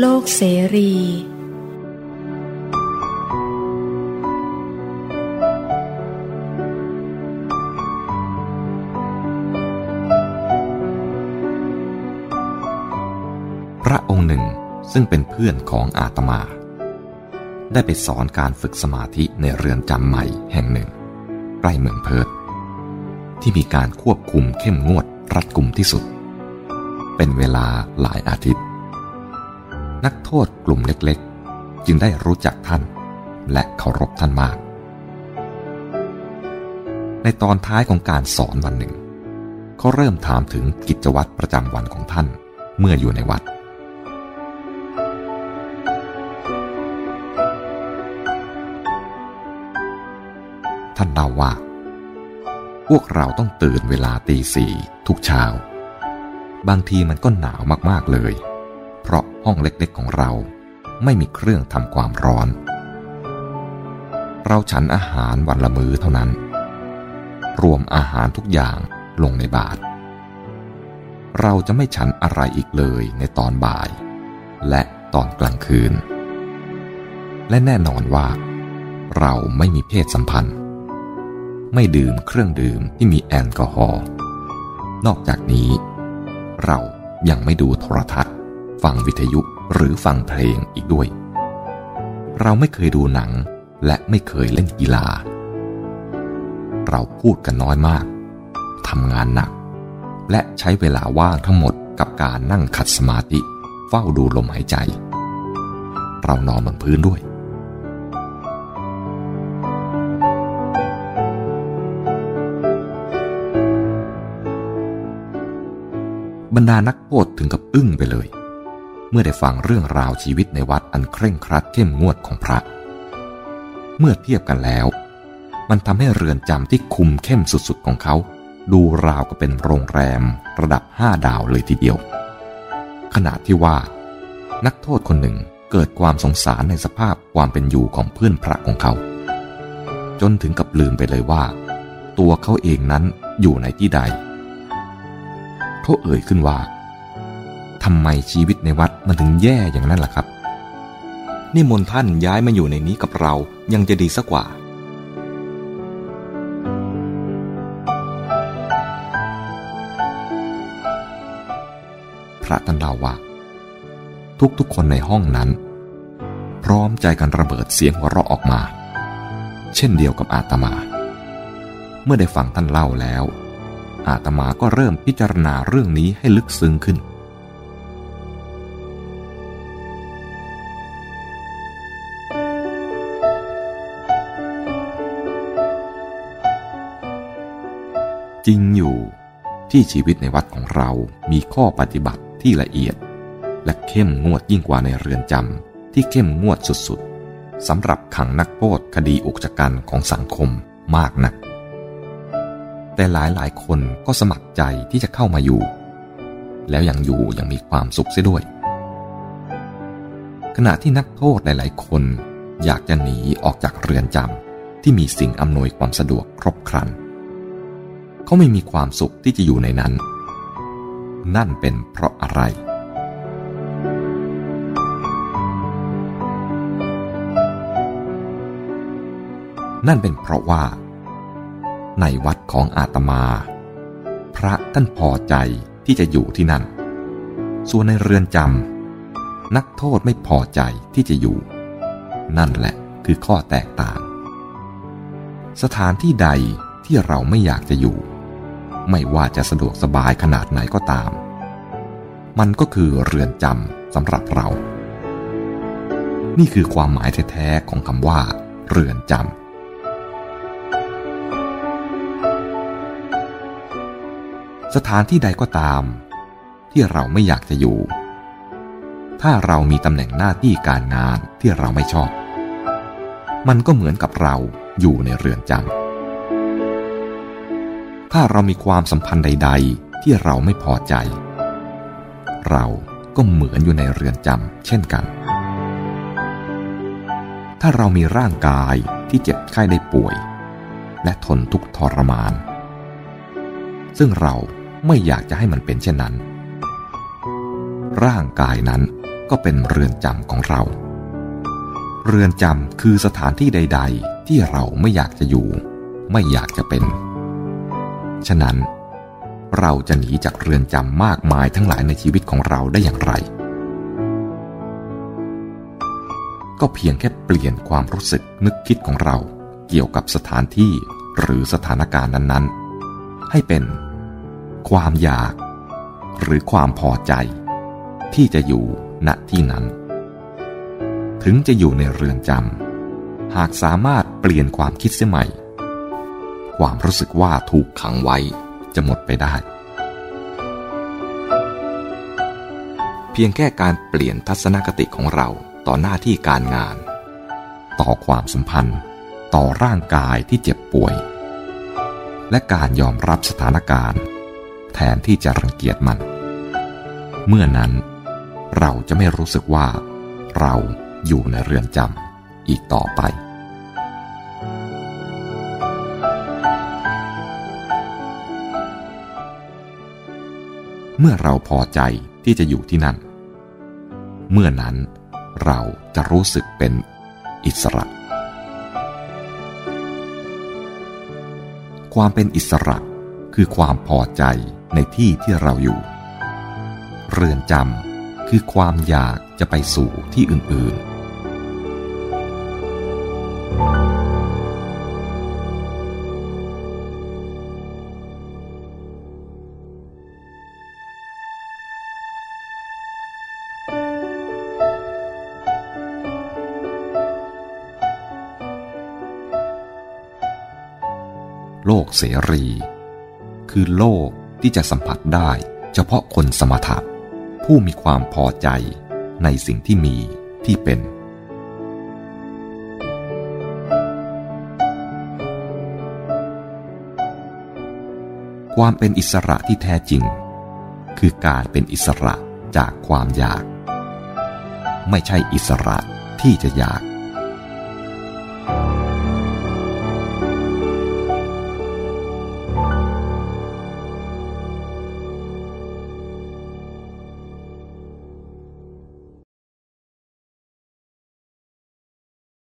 โลกเสรี พระองค์หนึ่งซึ่งเป็นเพื่อนของอาตมา ได้ไปสอนการฝึกสมาธิในเรือนจำใหม่แห่งหนึ่ง ใกล้เมืองเพิร์ทที่มีการควบคุมเข้มงวดรัดกุมที่สุด เป็นเวลาหลายอาทิตย์ นักโทษกลุ่มเล็กๆ จึงได้รู้จักท่าน และเคารพท่านมาก ในตอนท้ายของการสอนวันหนึ่ง เขาเริ่มถามถึงกิจวัตรประจำวันของท่านเมื่ออยู่ในวัด ท่านเล่าว่า พวกเราต้องตื่นเวลาตีสี่ทุกเช้า บางทีมันก็หนาวมากๆเลย ห้องเล็กๆของเรา ไม่มีเครื่องทำความร้อน เราฉันอาหารวันละมื้อเท่านั้น รวมอาหารทุกอย่างลงในบาตรเราจะไม่ฉันอะไรอีกเลยในตอนบ่าย และตอนกลางคืน และแน่นอนว่า เราไม่มีเพศสัมพันธ์ ไม่ดื่มเครื่องดื่มที่มีแอลกอฮอล์นอกจากนี้ เรายังไม่ดูโทรทัศน์ ฟังวิทยุหรือฟังเพลงอีกด้วย เราไม่เคยดูหนังและไม่เคยเล่นกีฬา เราพูดกันน้อยมาก ทำงานหนัก และใช้เวลาว่างทั้งหมดกับการนั่งขัดสมาธิเฝ้าดูลมหายใจ เรานอนบนพื้นด้วย บรรดานักโทษถึงกับอึ้งไปเลย เมื่อได้ฟังเรื่องราวชีวิตในวัดอันเคร่งครัดเข้มงวดของพระ เมื่อเทียบกันแล้ว มันทำให้เรือนจำที่คุมเข้มสุดๆของเขา ดูราวกับเป็นโรงแรมระดับห้าดาวเลยทีเดียวขณะที่ว่า นักโทษคนหนึ่งเกิดความสงสารในสภาพความเป็นอยู่ของเพื่อนพระของเขา จนถึงกับลืมไปเลยว่า ตัวเขาเองนั้นอยู่ในที่ใด เขาเอ่ยขึ้นว่า ทำไมชีวิตในวัดมันถึงแย่อย่างนั้นล่ะครับ นี่มนต์ท่านย้ายมาอยู่ในนี้กับเรายังจะดีสักกว่า พระท่านเล่าว่า ทุกๆคนในห้องนั้น พร้อมใจกันระเบิดเสียงหัวเราะออกมา เช่นเดียวกับอาตมา เมื่อได้ฟังท่านเล่าแล้ว อาตมาก็เริ่มพิจารณาเรื่องนี้ให้ลึกซึ้งขึ้น จริงอยู่ที่ชีวิตในวัดของเรามีข้อปฏิบัติที่ละเอียด และเข้มงวดยิ่งกว่าในเรือนจำที่เข้มงวดสุดๆสำหรับขังนักโทษคดีอุกชะกันของสังคมมากนัก แต่หลายหลายคนก็สมัครใจที่จะเข้ามาอยู่ แล้วยังอยู่ยังมีความสุขเสียด้วย ขณะที่นักโทษหลาย ๆ คนอยากจะหนีออกจากเรือนจำที่มีสิ่งอำนวยความสะดวกครบครัน เขาไม่มีความสุขที่จะอยู่ในนั้น นั่นเป็นเพราะอะไร นั่นเป็นเพราะว่า ในวัดของอาตมา พระท่านพอใจที่จะอยู่ที่นั่น ส่วนในเรือนจำนักโทษไม่พอใจที่จะอยู่ นั่นแหละคือข้อแตกต่าง สถานที่ใดที่เราไม่อยากจะอยู่ ไม่ว่าจะสะดวกสบายขนาดไหนก็ตาม มันก็คือเรือนจำสำหรับเรา นี่คือความหมายแท้ๆของคำว่า เรือนจำสถานที่ใดก็ตาม ที่เราไม่อยากจะอยู่ ถ้าเรามีตำแหน่งหน้าที่การงานที่เราไม่ชอบ มันก็เหมือนกับเราอยู่ในเรือนจำ ถ้าเรามีความสัมพันธ์ใด ๆ ที่เราไม่พอใจ เราก็เหมือนอยู่ในเรือนจำเช่นกัน ถ้าเรามีร่างกายที่เจ็บไข้ได้ป่วย และทนทุกข์ทรมาน ซึ่งเราไม่อยากจะให้มันเป็นเช่นนั้น ร่างกายนั้นก็เป็นเรือนจำของเรา เรือนจำคือสถานที่ใด ๆ ที่เราไม่อยากจะอยู่ ไม่อยากจะเป็น ฉะนั้น เราจะหนีจากเรือนจำมากมายทั้งหลายในชีวิตของเราได้อย่างไร ก็เพียงแค่เปลี่ยนความรู้สึกนึกคิดของเราเกี่ยวกับสถานที่หรือสถานการณ์นั้นๆ ให้เป็น ความอยาก หรือความพอใจ ที่จะอยู่ณที่นั้น ถึงจะอยู่ในเรือนจำหากสามารถเปลี่ยนความคิดเสียใหม่ ความรู้สึกว่าถูกขังไว้จะหมดไปได้ เพียงแค่การเปลี่ยนทัศนคติของเราต่อหน้าที่การงาน ต่อความสัมพันธ์ ต่อร่างกายที่เจ็บป่วย และการยอมรับสถานการณ์ แทนที่จะรังเกียจมัน เมื่อนั้น เราจะไม่รู้สึกว่า เราอยู่ในเรือนจำอีกต่อไป เมื่อเราพอใจที่จะอยู่ที่นั่น เมื่อนั้นเราจะรู้สึกเป็นอิสระ ความเป็นอิสระคือความพอใจในที่ที่เราอยู่ เรือนจำคือความอยากจะไปสู่ที่อื่นๆ โลกเสรี คือโลกที่จะสัมผัสได้เฉพาะคนสมถะผู้มีความพอใจในสิ่งที่มีที่เป็น ความเป็นอิสระที่แท้จริง คือการเป็นอิสระจากความอยาก ไม่ใช่อิสระที่จะอยาก